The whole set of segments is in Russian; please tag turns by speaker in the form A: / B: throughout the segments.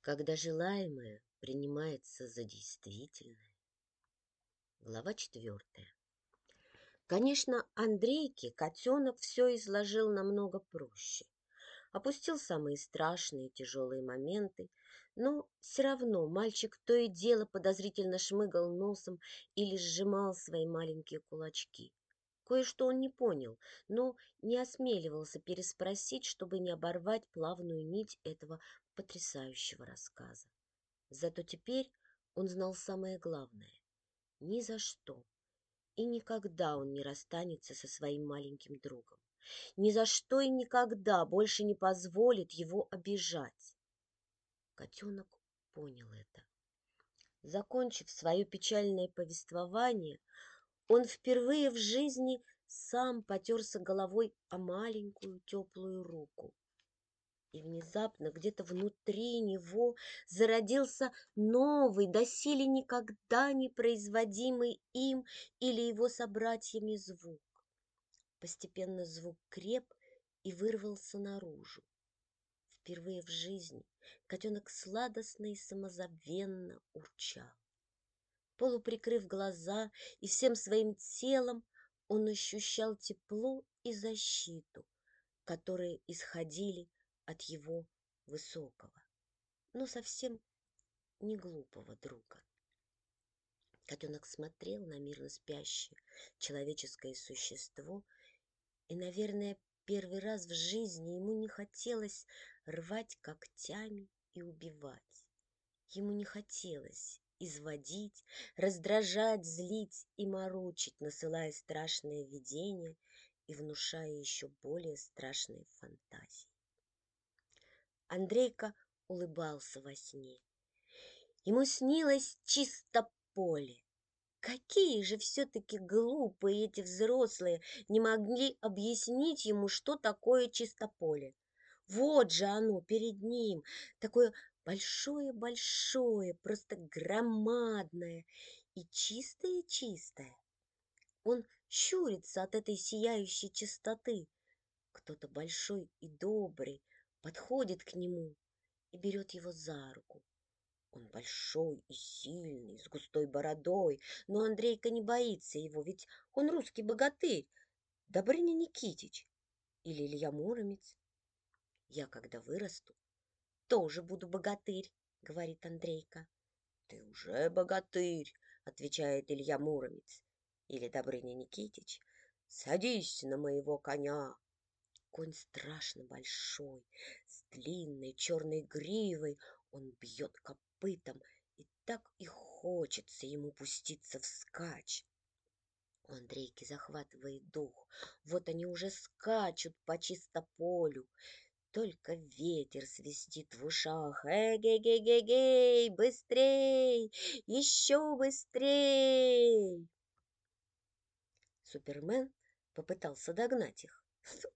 A: когда желаемое принимается за действительное. Глава четвертая. Конечно, Андрейке котенок все изложил намного проще. Опустил самые страшные тяжелые моменты, но все равно мальчик то и дело подозрительно шмыгал носом или сжимал свои маленькие кулачки. Кое-что он не понял, но не осмеливался переспросить, чтобы не оборвать плавную нить этого потрясающего рассказа. Зато теперь он знал самое главное. Ни за что и никогда он не расстанется со своим маленьким другом. Ни за что и никогда больше не позволит его обижать. Котенок понял это. Закончив свое печальное повествование, он впервые в жизни сам потерся головой о маленькую теплую руку. И внезапно где-то внутри него зародился новый, доселе никогда не производимый им или его собратьями звук. Постепенно звук креп и вырвался наружу. Впервые в жизни котенок сладостно и самозабвенно урчал. Полуприкрыв глаза и всем своим телом, он ощущал тепло и защиту, которые исходили от его высокого, но совсем не глупого друга. Котенок смотрел на мирно спящее человеческое существо, и, наверное, первый раз в жизни ему не хотелось рвать когтями и убивать. Ему не хотелось изводить, раздражать, злить и морочить, насылая страшное видение и внушая еще более страшные фантазии. Андрейка улыбался во сне. Ему снилось чисто поле. Какие же все-таки глупые эти взрослые не могли объяснить ему, что такое чистополе. Вот же оно перед ним, такое большое-большое, просто громадное и чистое-чистое. Он щурится от этой сияющей чистоты. Кто-то большой и добрый подходит к нему и берет его за руку. Он большой и сильный, с густой бородой, но Андрейка не боится его, ведь он русский богатырь, Добрыня Никитич или Илья Муромец. Я, когда вырасту, тоже буду богатырь, говорит Андрейка. Ты уже богатырь, отвечает Илья Муромец. Или Добрыня Никитич. Садись на моего коня. Конь страшно большой, с длинной черной гривой. Он бьет копытом, и так и хочется ему пуститься вскачь. У Андрейки захватывает дух. Вот они уже скачут по чисто полю. Только ветер свистит в ушах. Эгей-гей-гей-гей, быстрей, еще быстрей. Супермен попытался догнать их.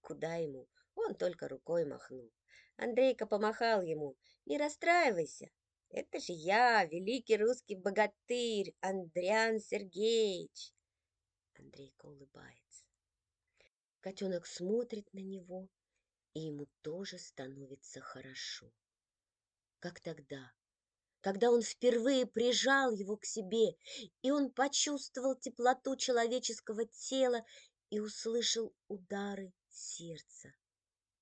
A: Куда ему? Он только рукой махнул. Андрейка помахал ему. Не расстраивайся. Это же я, великий русский богатырь, Андриан Сергеевич. Андрейка улыбается. Котенок смотрит на него и ему тоже становится хорошо. Как тогда, когда он впервые прижал его к себе, и он почувствовал теплоту человеческого тела и услышал удары сердца.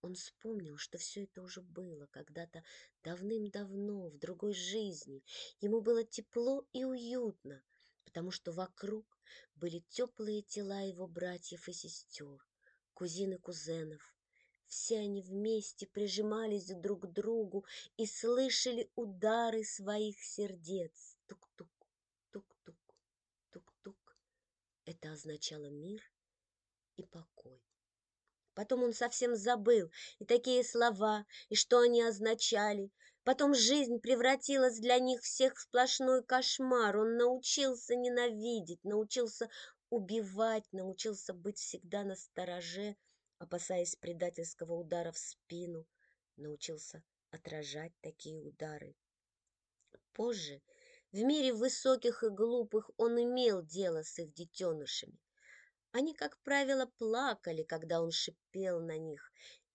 A: Он вспомнил, что все это уже было когда-то давным-давно, в другой жизни. Ему было тепло и уютно, потому что вокруг были теплые тела его братьев и сестер, кузин и кузенов, все они вместе прижимались друг к другу и слышали удары своих сердец. Тук-тук, тук-тук, тук-тук. Это означало мир и покой. Потом он совсем забыл и такие слова, и что они означали. Потом жизнь превратилась для них всех в сплошной кошмар. Он научился ненавидеть, научился убивать, научился быть всегда на стороже, опасаясь предательского удара в спину, научился отражать такие удары. Позже, в мире высоких и глупых, он имел дело с их детенышами. Они, как правило, плакали, когда он шипел на них,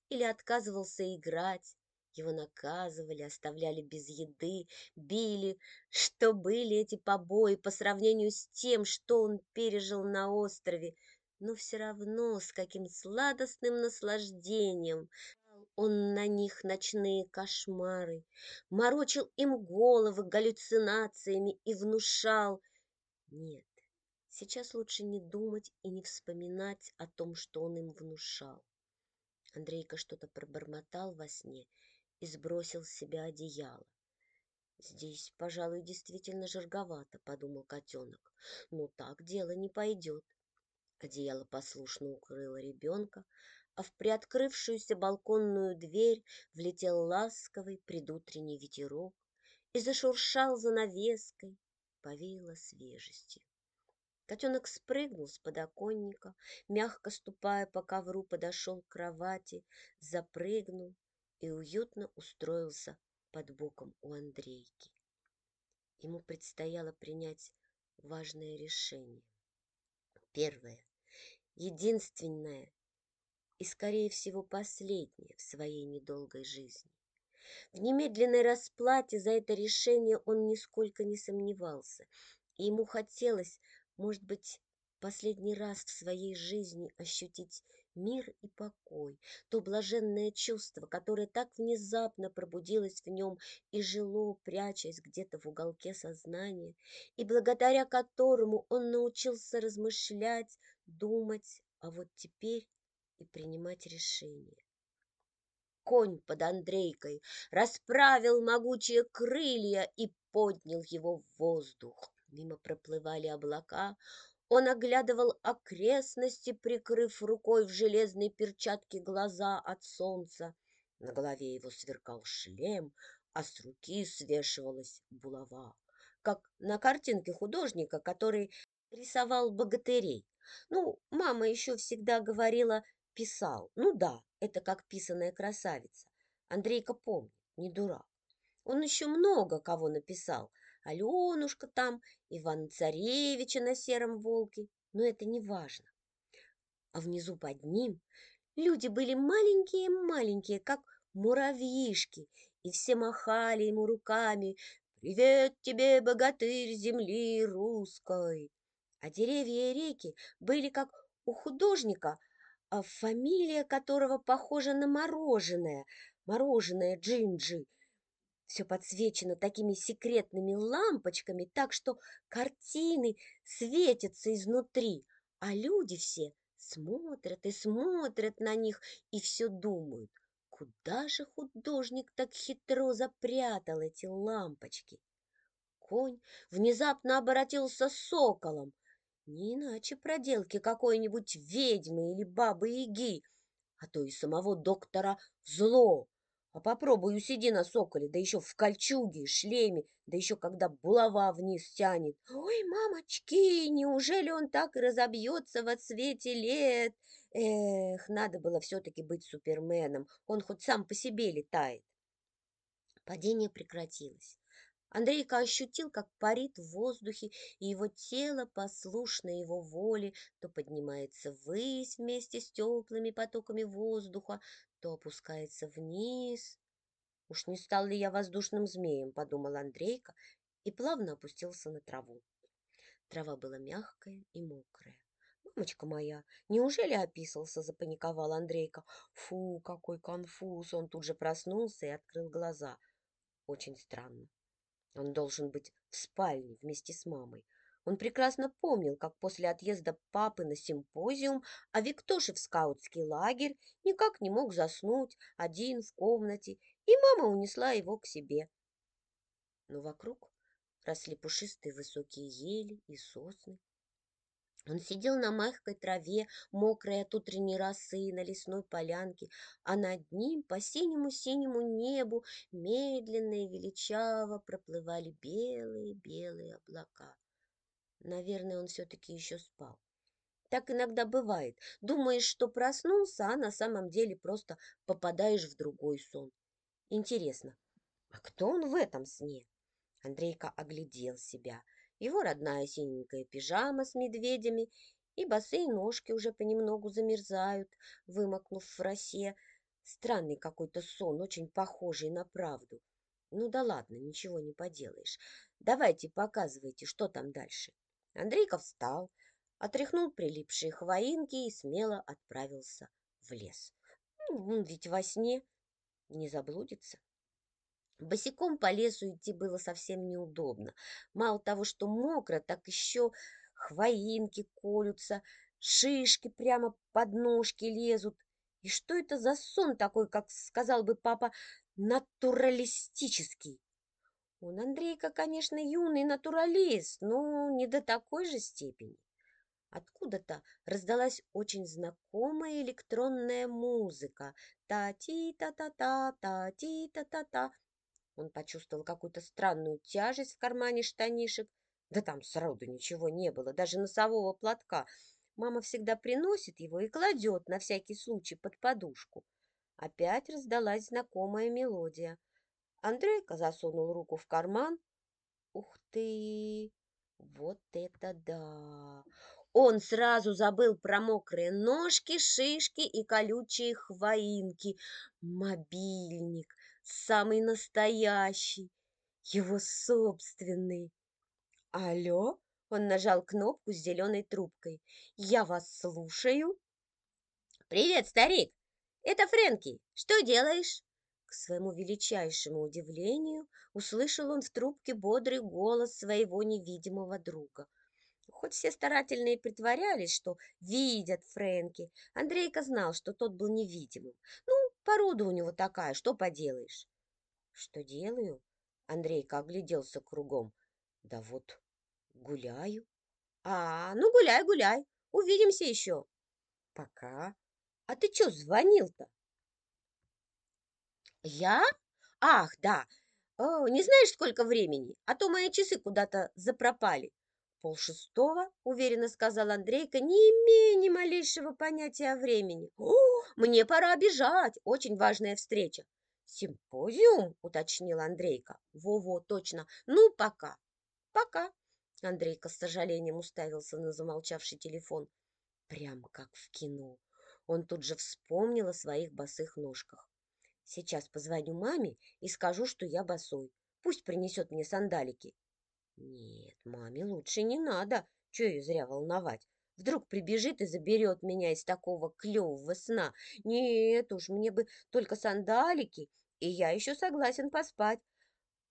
A: или отказывался играть, Его наказывали, оставляли без еды, били. Что были эти побои по сравнению с тем, что он пережил на острове, но все равно с каким сладостным наслаждением он на них ночные кошмары, морочил им головы галлюцинациями и внушал. Нет, сейчас лучше не думать и не вспоминать о том, что он им внушал. Андрейка что-то пробормотал во сне и сбросил с себя одеяло. «Здесь, пожалуй, действительно жарговато», — подумал котенок. «Но так дело не пойдет». Одеяло послушно укрыло ребенка, а в приоткрывшуюся балконную дверь влетел ласковый предутренний ветерок и зашуршал занавеской, повеяло свежестью. Котенок спрыгнул с подоконника, мягко ступая по ковру, подошел к кровати, запрыгнул и уютно устроился под боком у Андрейки. Ему предстояло принять важное решение. Первое, единственное и, скорее всего, последнее в своей недолгой жизни. В немедленной расплате за это решение он нисколько не сомневался, и ему хотелось, может быть, последний раз в своей жизни ощутить мир и покой, то блаженное чувство, которое так внезапно пробудилось в нем и жило, прячась где-то в уголке сознания, и благодаря которому он научился размышлять, думать, а вот теперь и принимать решения. Конь под Андрейкой расправил могучие крылья и поднял его в воздух. Мимо проплывали облака, он оглядывал окрестности, прикрыв рукой в железной перчатке глаза от солнца. На голове его сверкал шлем, а с руки свешивалась булава, как на картинке художника, который рисовал богатырей. Ну, мама еще всегда говорила «писал». Ну да, это как писаная красавица. Андрейка помнит, не дурак. Он еще много кого написал, Аленушка там, Иван Царевича на сером волке, но это не важно. А внизу под ним люди были маленькие-маленькие, как муравьишки, и все махали ему руками «Привет тебе, богатырь земли русской!» А деревья и реки были как у художника, а фамилия которого похожа на мороженое, мороженое Джинджи, все подсвечено такими секретными лампочками, так что картины светятся изнутри, а люди все смотрят и смотрят на них и все думают, куда же художник так хитро запрятал эти лампочки. Конь внезапно обратился соколом, не иначе проделки какой-нибудь ведьмы или бабы-яги, а то и самого доктора Зло, а попробуй усиди на соколе, да еще в кольчуге, шлеме, да еще когда булава вниз тянет. Ой, мамочки, неужели он так и разобьется во цвете лет? Эх, надо было все-таки быть суперменом, он хоть сам по себе летает. Падение прекратилось. Андрейка ощутил, как парит в воздухе, и его тело, послушно его воле, то поднимается ввысь вместе с теплыми потоками воздуха, то опускается вниз. Уж не стал ли я воздушным змеем, подумал Андрейка и плавно опустился на траву. Трава была мягкая и мокрая. «Мамочка моя, неужели описался?» – запаниковал Андрейка. «Фу, какой конфуз!» Он тут же проснулся и открыл глаза. Очень странно. Он должен быть в спальне вместе с мамой. Он прекрасно помнил, как после отъезда папы на симпозиум, а Виктоши в скаутский лагерь никак не мог заснуть один в комнате, и мама унесла его к себе. Но вокруг росли пушистые высокие ели и сосны. Он сидел на мягкой траве, мокрой от утренней росы на лесной полянке, а над ним по синему-синему небу медленно и величаво проплывали белые-белые облака. Наверное, он все-таки еще спал. Так иногда бывает. Думаешь, что проснулся, а на самом деле просто попадаешь в другой сон. Интересно, а кто он в этом сне? Андрейка оглядел себя. Его родная синенькая пижама с медведями и босые ножки уже понемногу замерзают, вымокнув в росе. Странный какой-то сон, очень похожий на правду. Ну да ладно, ничего не поделаешь. Давайте показывайте, что там дальше. Андрейка встал, отряхнул прилипшие хвоинки и смело отправился в лес. Ну, ведь во сне не заблудится. Босиком по лесу идти было совсем неудобно. Мало того, что мокро, так еще хвоинки колются, шишки прямо под ножки лезут. И что это за сон такой, как сказал бы папа, натуралистический? Он, Андрейка, конечно, юный натуралист, но не до такой же степени. Откуда-то раздалась очень знакомая электронная музыка. Та-ти-та-та-та, та-ти-та-та-та. Он почувствовал какую-то странную тяжесть в кармане штанишек. Да там сроду ничего не было, даже носового платка. Мама всегда приносит его и кладет на всякий случай под подушку. Опять раздалась знакомая мелодия. Андрейка засунул руку в карман. Ух ты! Вот это да! Он сразу забыл про мокрые ножки, шишки и колючие хвоинки. Мобильник, самый настоящий, его собственный. Алло? Он нажал кнопку с зеленой трубкой. Я вас слушаю. Привет, старик. Это Фрэнки. Что делаешь? К своему величайшему удивлению услышал он в трубке бодрый голос своего невидимого друга. Хоть все старательно и притворялись, что видят Фрэнки, Андрейка знал, что тот был невидимым. Ну, порода у него такая, что поделаешь? Что делаю? Андрейка огляделся кругом. Да вот гуляю. А, ну гуляй, гуляй. Увидимся еще. Пока. А ты что звонил-то? Я? Ах, да. О, не знаешь, сколько времени? А то мои часы куда-то запропали. Полшестого, уверенно сказал Андрейка, не имея ни малейшего понятия о времени. О, мне пора бежать, очень важная встреча. Симпозиум, уточнил Андрейка. Во-во, точно. Ну, пока. Пока. Андрейка с сожалением уставился на замолчавший телефон. Прям как в кино. Он тут же вспомнил о своих босых ножках. Сейчас позвоню маме и скажу, что я босой. Пусть принесет мне сандалики. Нет, маме лучше не надо. Че ее зря волновать? Вдруг прибежит и заберет меня из такого клевого сна. Нет уж, мне бы только сандалики, и я еще согласен поспать.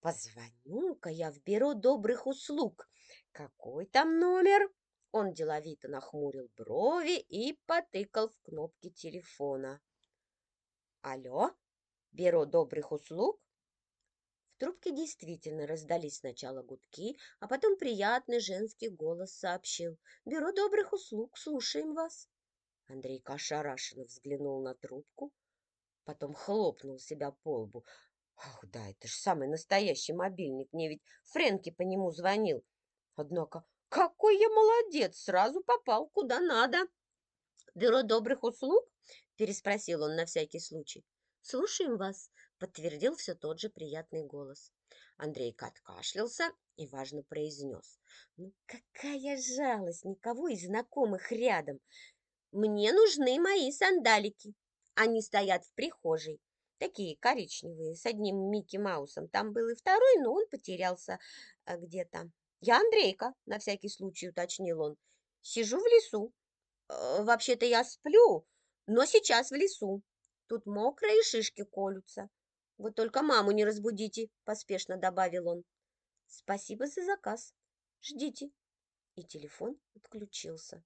A: Позвоню-ка я в бюро добрых услуг. Какой там номер? Он деловито нахмурил брови и потыкал в кнопки телефона. Алло, бюро добрых услуг? Трубке действительно раздались сначала гудки, а потом приятный женский голос сообщил. «Бюро добрых услуг, слушаем вас». Андрей ошарашенно взглянул на трубку, потом хлопнул себя по лбу. «Ах, да, это же самый настоящий мобильник, мне ведь Фрэнки по нему звонил. Однако, какой я молодец, сразу попал куда надо». «Бюро добрых услуг?» – переспросил он на всякий случай. «Слушаем вас», подтвердил все тот же приятный голос. Андрейка откашлялся и важно произнес. «Ну какая жалость, никого из знакомых рядом! Мне нужны мои сандалики. Они стоят в прихожей, такие коричневые, с одним Микки Маусом. Там был и второй, но он потерялся а, где-то. Я Андрейка, на всякий случай уточнил он. Сижу в лесу. Э, вообще-то я сплю, но сейчас в лесу. Тут мокрые шишки колются. «Вы только маму не разбудите», — поспешно добавил он. «Спасибо за заказ. Ждите». И телефон отключился.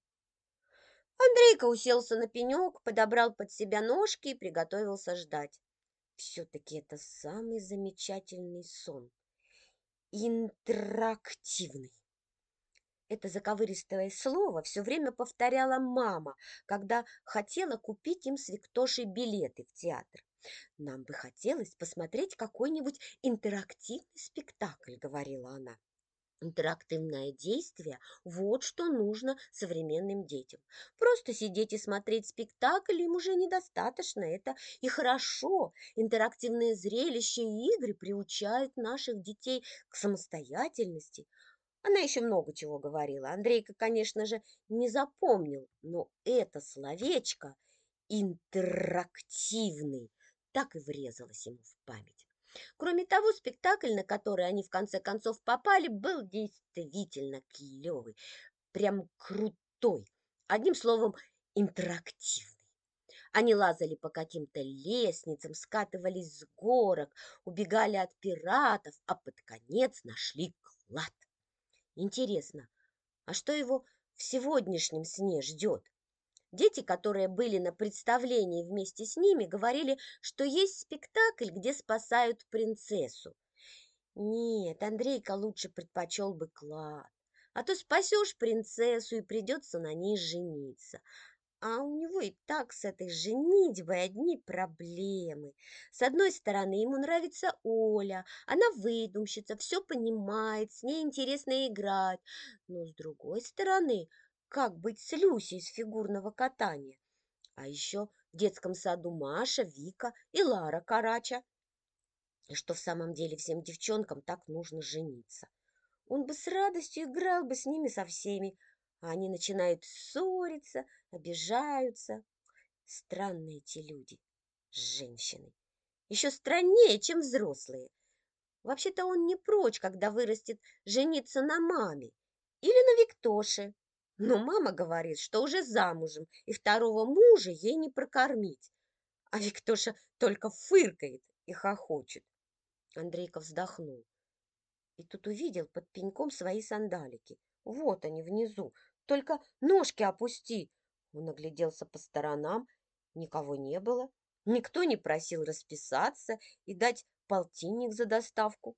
A: Андрейка уселся на пенек, подобрал под себя ножки и приготовился ждать. Все-таки это самый замечательный сон. Интерактивный. Это заковыристое слово все время повторяла мама, когда хотела купить им с Виктошей билеты в театр. «Нам бы хотелось посмотреть какой-нибудь интерактивный спектакль», — говорила она. Интерактивное действие – вот что нужно современным детям. Просто сидеть и смотреть спектакль им уже недостаточно. Это и хорошо. Интерактивные зрелища и игры приучают наших детей к самостоятельности. Она еще много чего говорила. Андрейка, конечно же, не запомнил, но это словечко «интерактивный» так и врезалась ему в память. Кроме того, спектакль, на который они в конце концов попали, был действительно клевый, прям крутой. Одним словом, интерактивный. Они лазали по каким-то лестницам, скатывались с горок, убегали от пиратов, а под конец нашли клад. Интересно, а что его в сегодняшнем сне ждет? Дети, которые были на представлении вместе с ними, говорили, что есть спектакль, где спасают принцессу. Нет, Андрейка лучше предпочел бы клад. А то спасешь принцессу и придется на ней жениться. А у него и так с этой женитьбой одни проблемы. С одной стороны, ему нравится Оля, она выдумщица, все понимает, с ней интересно играть. Но с другой стороны, как быть с Люсей из фигурного катания? А еще в детском саду Маша, Вика и Лара Карача. И что в самом деле всем девчонкам так нужно жениться. Он бы с радостью играл бы с ними со всеми, а они начинают ссориться, обижаются. Странные эти люди, женщины. Еще страннее, чем взрослые. Вообще-то он не прочь, когда вырастет, жениться на маме или на Виктоше. Но мама говорит, что уже замужем, и второго мужа ей не прокормить. А Виктоша только фыркает и хохочет. Андрейка вздохнул. И тут увидел под пеньком свои сандалики. Вот они внизу, только ножки опусти. Он огляделся по сторонам. Никого не было. Никто не просил расписаться и дать полтинник за доставку.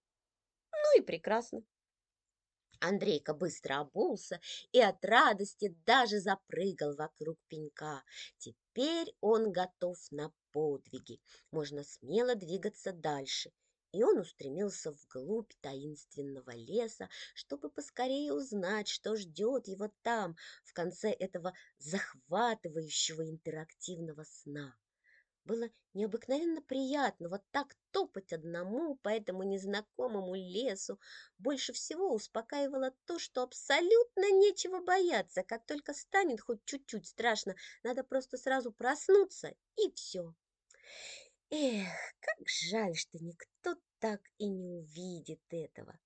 A: Ну и прекрасно. Андрейка быстро обулся и от радости даже запрыгал вокруг пенька. Теперь он готов на подвиги. Можно смело двигаться дальше и он устремился вглубь таинственного леса, чтобы поскорее узнать, что ждет его там, в конце этого захватывающего интерактивного сна. Было необыкновенно приятно вот так топать одному по этому незнакомому лесу. Больше всего успокаивало то, что абсолютно нечего бояться. Как только станет хоть чуть-чуть страшно, надо просто сразу проснуться, и все. Эх, как жаль, что никто так и не увидит этого.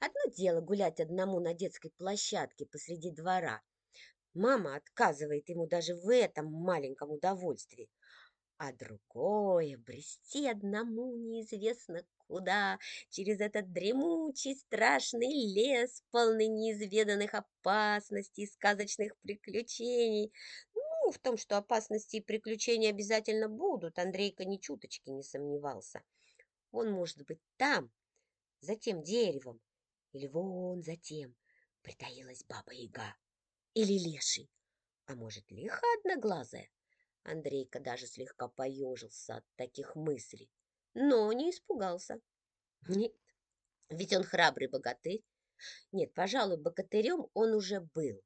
A: Одно дело гулять одному на детской площадке посреди двора. Мама отказывает ему даже в этом маленьком удовольствии. А другое — брести одному неизвестно куда, через этот дремучий страшный лес, полный неизведанных опасностей и сказочных приключений. Ну, в том, что опасности и приключения обязательно будут, Андрейка ни чуточки не сомневался. Он может быть там, за тем деревом, или вон за тем притаилась баба-яга, или леший, а может, лиха одноглазая. Андрейка даже слегка поежился от таких мыслей, но не испугался. Нет, ведь он храбрый богатырь. Нет, пожалуй, богатырем он уже был.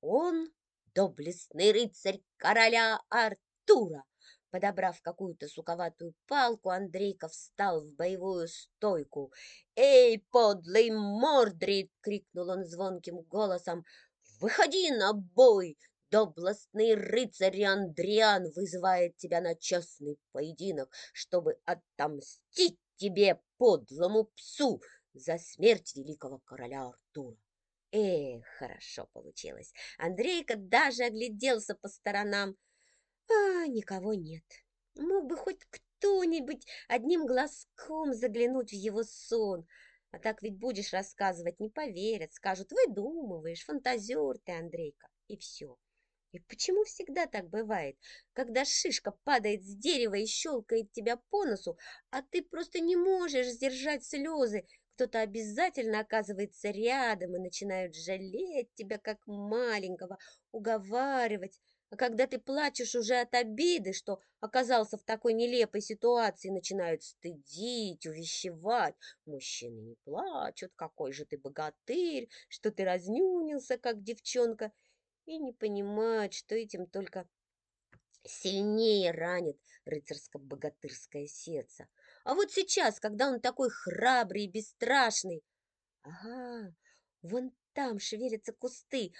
A: Он доблестный рыцарь короля Артура. Подобрав какую-то суковатую палку, Андрейка встал в боевую стойку. «Эй, подлый Мордрид!» — крикнул он звонким голосом. «Выходи на бой! Доблестный рыцарь Андриан вызывает тебя на честный поединок, чтобы отомстить тебе, подлому псу, за смерть великого короля Артура!» Эх, хорошо получилось. Андрейка даже огляделся по сторонам. А, никого нет. Мог бы хоть кто-нибудь одним глазком заглянуть в его сон. А так ведь будешь рассказывать, не поверят, скажут, выдумываешь, фантазер ты, Андрейка, и все. И почему всегда так бывает, когда шишка падает с дерева и щелкает тебя по носу, а ты просто не можешь сдержать слезы, кто-то обязательно оказывается рядом и начинают жалеть тебя как маленького, уговаривать. А когда ты плачешь уже от обиды, что оказался в такой нелепой ситуации, начинают стыдить, увещевать. Мужчины не плачут, какой же ты богатырь, что ты разнюнился, как девчонка, и не понимают, что этим только сильнее ранит рыцарско-богатырское сердце. А вот сейчас, когда он такой храбрый и бесстрашный... Ага, вон там шевелятся кусты.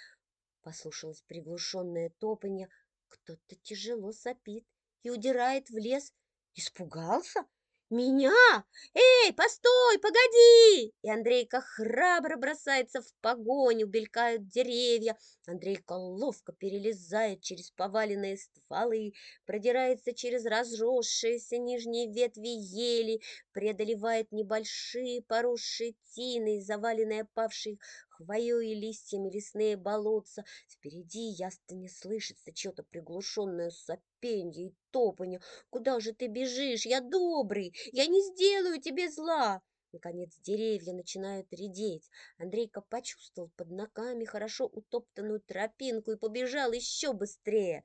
A: Послушалось приглушенное топанье. Кто-то тяжело сопит и удирает в лес. Испугался? Меня? Эй, постой, погоди! И Андрейка храбро бросается в погоню, белькают деревья. Андрейка ловко перелезает через поваленные стволы, продирается через разросшиеся нижние ветви ели, преодолевает небольшие поросшие тины, заваленные опавшей хвоей и листьями лесные болотца. Впереди ясно не слышится чье-то приглушенное сопенье и топанье. Куда же ты бежишь? Я добрый, я не сделаю тебе зла. Наконец деревья начинают редеть. Андрейка почувствовал под ногами хорошо утоптанную тропинку и побежал еще быстрее.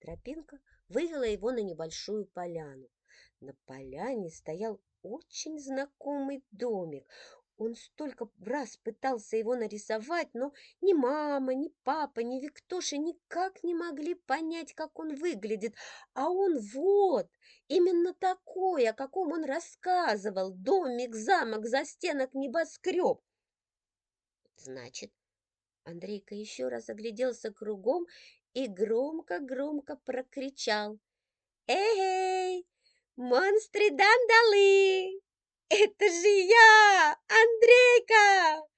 A: Тропинка вывела его на небольшую поляну. На поляне стоял очень знакомый домик. Он столько раз пытался его нарисовать, но ни мама, ни папа, ни Виктоша никак не могли понять, как он выглядит. А он вот, именно такой, о каком он рассказывал. Домик, замок, застенок, небоскреб. Значит, Андрейка еще раз огляделся кругом и громко-громко прокричал. «Эй, монстры-дандалы! «Это же я, Андрейка!»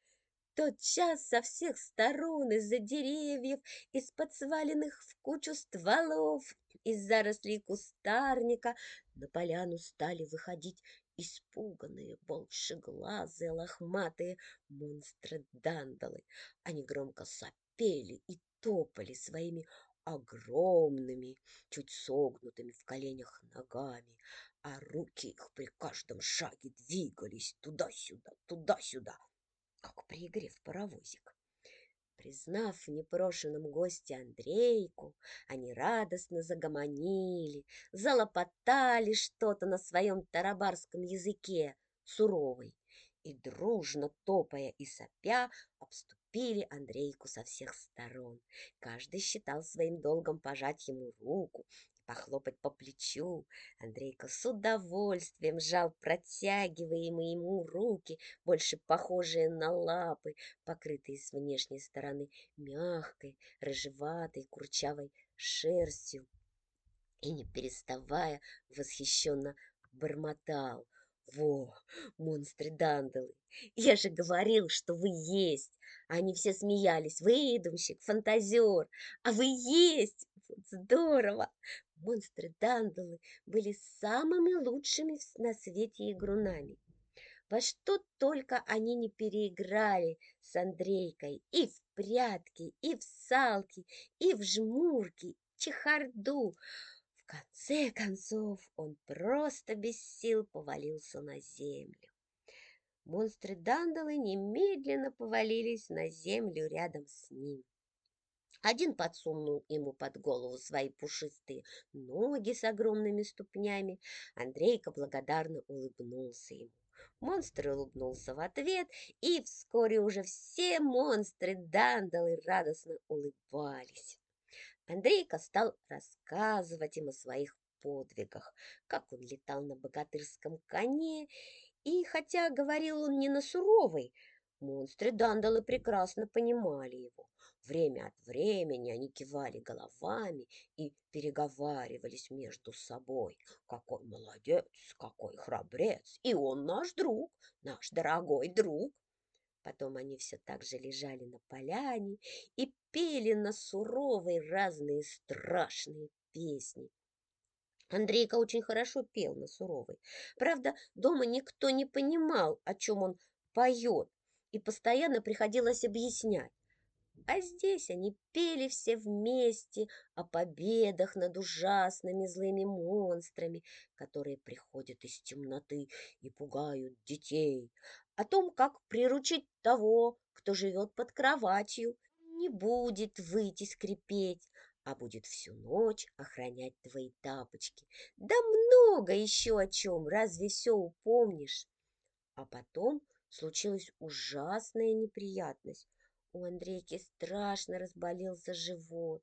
A: Тот час со всех сторон, из-за деревьев, из-под сваленных в кучу стволов, из зарослей кустарника на поляну стали выходить испуганные, большеглазые, лохматые монстры-дандалы. Они громко сопели и топали своими огромными, чуть согнутыми в коленях ногами, а руки их при каждом шаге двигались туда-сюда, туда-сюда, как при игре в паровозик. Признав в непрошенном госте Андрейку, они радостно загомонили, залопотали что-то на своем тарабарском языке, суровый, и, дружно топая и сопя, обступили Андрейку со всех сторон. Каждый считал своим долгом пожать ему руку похлопать по плечу. Андрейка с удовольствием сжал протягиваемые ему руки, больше похожие на лапы, покрытые с внешней стороны мягкой, рыжеватой, курчавой шерстью. И, не переставая, восхищенно бормотал. «Во, монстры-дандалы! Я же говорил, что вы есть!» Они все смеялись. «Выдумщик, фантазер! А вы есть! Вот здорово! Монстры-дандалы были самыми лучшими на свете игрунами. Во что только они не переиграли с Андрейкой и в прятки, и в салки, и в жмурки, чехарду. Конце концов он просто без сил повалился на землю. Монстры-дандалы немедленно повалились на землю рядом с ним. Один подсунул ему под голову свои пушистые ноги с огромными ступнями. Андрейка благодарно улыбнулся ему. Монстр улыбнулся в ответ, и вскоре уже все монстры Дандалы радостно улыбались. Андрейка стал рассказывать им о своих подвигах, как он летал на богатырском коне, и хотя говорил он не на суровый, монстры Дандалы прекрасно понимали его. Время от времени они кивали головами и переговаривались между собой. Какой молодец, какой храбрец, и он наш друг, наш дорогой друг. Потом они все так же лежали на поляне и пели на суровой разные страшные песни. Андрейка очень хорошо пел на суровой. Правда, дома никто не понимал, о чем он поет, и постоянно приходилось объяснять. А здесь они пели все вместе о победах над ужасными злыми монстрами, которые приходят из темноты и пугают детей, о том, как приручить того, кто живет под кроватью, не будет выйти скрипеть, а будет всю ночь охранять твои тапочки. Да много еще о чем, разве все упомнишь? А потом случилась ужасная неприятность. У Андрейки страшно разболелся живот.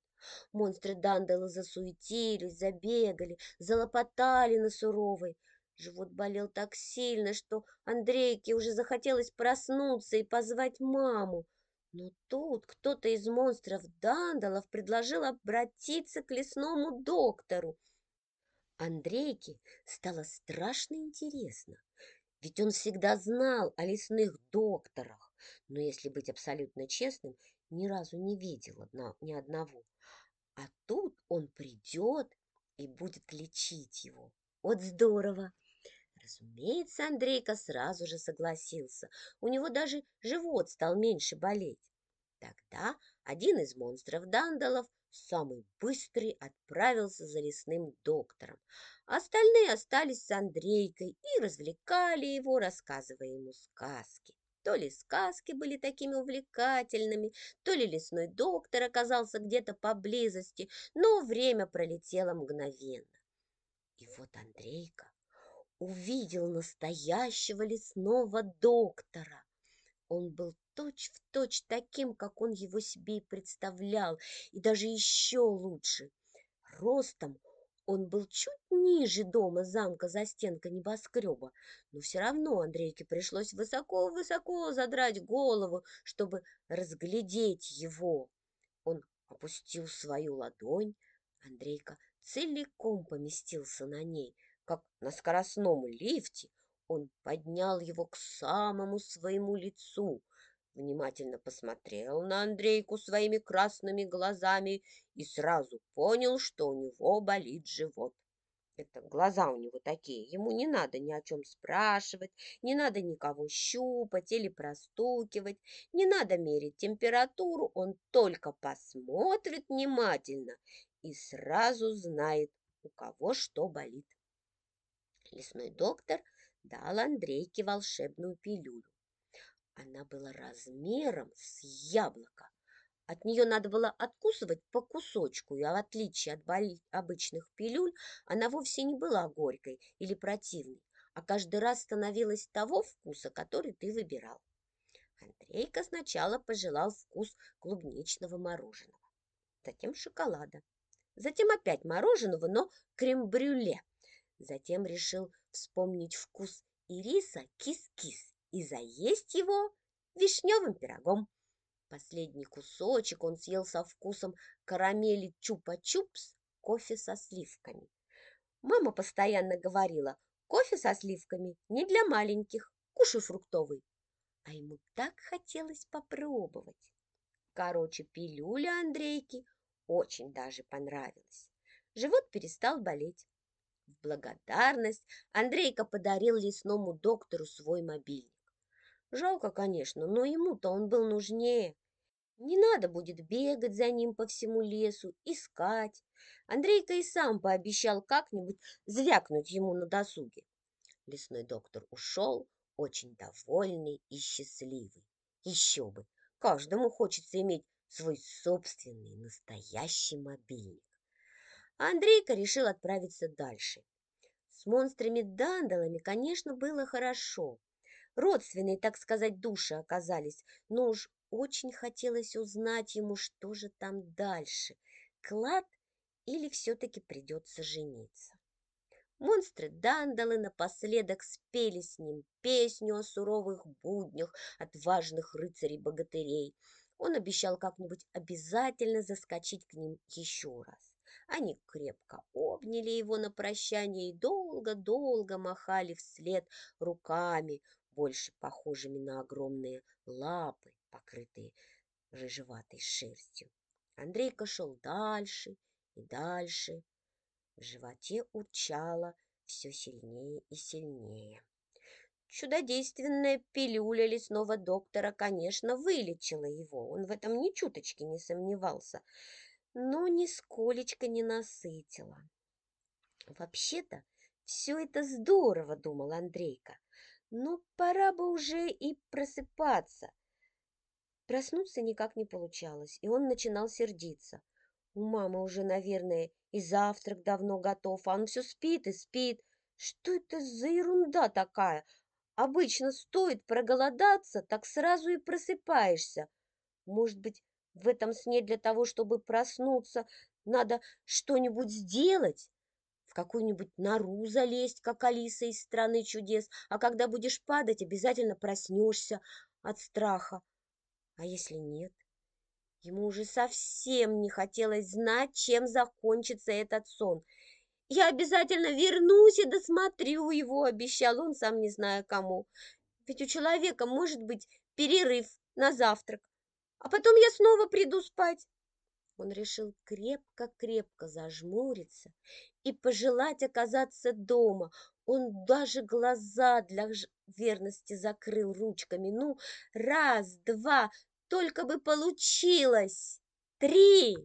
A: Монстры Дандала засуетились, забегали, залопотали на суровой. Живот болел так сильно, что Андрейке уже захотелось проснуться и позвать маму. Но тут кто-то из монстров Дандалов предложил обратиться к лесному доктору. Андрейке стало страшно интересно, ведь он всегда знал о лесных докторах, но, если быть абсолютно честным, ни разу не видел ни одного. А тут он придет и будет лечить его. Вот здорово! Разумеется, Андрейка сразу же согласился. У него даже живот стал меньше болеть. Тогда один из монстров Дандалов, самый быстрый, отправился за лесным доктором. Остальные остались с Андрейкой и развлекали его, рассказывая ему сказки. То ли сказки были такими увлекательными, то ли лесной доктор оказался где-то поблизости, но время пролетело мгновенно. И вот Андрейка увидел настоящего лесного доктора. Он был точь-в-точь точь таким, как он его себе и представлял, и даже еще лучше. Ростом он был чуть ниже дома замка за стенкой небоскреба, но все равно Андрейке пришлось высоко-высоко задрать голову, чтобы разглядеть его. Он опустил свою ладонь, Андрейка целиком поместился на ней, как на скоростном лифте, он поднял его к самому своему лицу, внимательно посмотрел на Андрейку своими красными глазами и сразу понял, что у него болит живот. Это глаза у него такие, ему не надо ни о чем спрашивать, не надо никого щупать или простукивать, не надо мерить температуру, он только посмотрит внимательно и сразу знает, у кого что болит. Лесной доктор дал Андрейке волшебную пилюлю. Она была размером с яблоко. От нее надо было откусывать по кусочку, и в отличие от обычных пилюль, она вовсе не была горькой или противной, а каждый раз становилась того вкуса, который ты выбирал. Андрейка сначала пожелал вкус клубничного мороженого, затем шоколада, затем опять мороженого, но крем-брюле. Затем решил вспомнить вкус ириса кис-кис и заесть его вишневым пирогом. Последний кусочек он съел со вкусом карамели чупа-чупс, кофе со сливками. Мама постоянно говорила, кофе со сливками не для маленьких, кушай фруктовый. А ему так хотелось попробовать. Короче, пилюля Андрейки очень даже понравилась. Живот перестал болеть. В благодарность Андрейка подарил лесному доктору свой мобильник. Жалко, конечно, но ему-то он был нужнее. Не надо будет бегать за ним по всему лесу, искать. Андрейка и сам пообещал как-нибудь звякнуть ему на досуге. Лесной доктор ушел, очень довольный и счастливый. Еще бы, каждому хочется иметь свой собственный настоящий мобильник. Андрейка решил отправиться дальше. С монстрами-дандалами, конечно, было хорошо. Родственные, так сказать, души оказались, но уж очень хотелось узнать ему, что же там дальше. Клад или все-таки придется жениться? Монстры-дандалы напоследок спели с ним песню о суровых буднях отважных рыцарей-богатырей. Он обещал как-нибудь обязательно заскочить к ним еще раз. Они крепко обняли его на прощание и долго-долго махали вслед руками, больше похожими на огромные лапы, покрытые рыжеватой шерстью. Андрейка шел дальше и дальше. В животе урчало все сильнее и сильнее. Чудодейственная пилюля лесного доктора, конечно, вылечила его. Он в этом ни чуточки не сомневался но нисколечко не насытила. Вообще-то все это здорово, думал Андрейка, но пора бы уже и просыпаться. Проснуться никак не получалось, и он начинал сердиться. У мамы уже, наверное, и завтрак давно готов, а он все спит и спит. Что это за ерунда такая? Обычно стоит проголодаться, так сразу и просыпаешься. Может быть, в этом сне для того, чтобы проснуться, надо что-нибудь сделать, какую-нибудь нору залезть, как Алиса из «Страны чудес», а когда будешь падать, обязательно проснешься от страха. А если нет? Ему уже совсем не хотелось знать, чем закончится этот сон. Я обязательно вернусь и досмотрю его, обещал он, сам не зная кому. Ведь у человека может быть перерыв на завтрак, а потом я снова приду спать. Он решил крепко-крепко зажмуриться и пожелать оказаться дома. Он даже глаза для верности закрыл ручками. Ну, раз, два, только бы получилось. Три!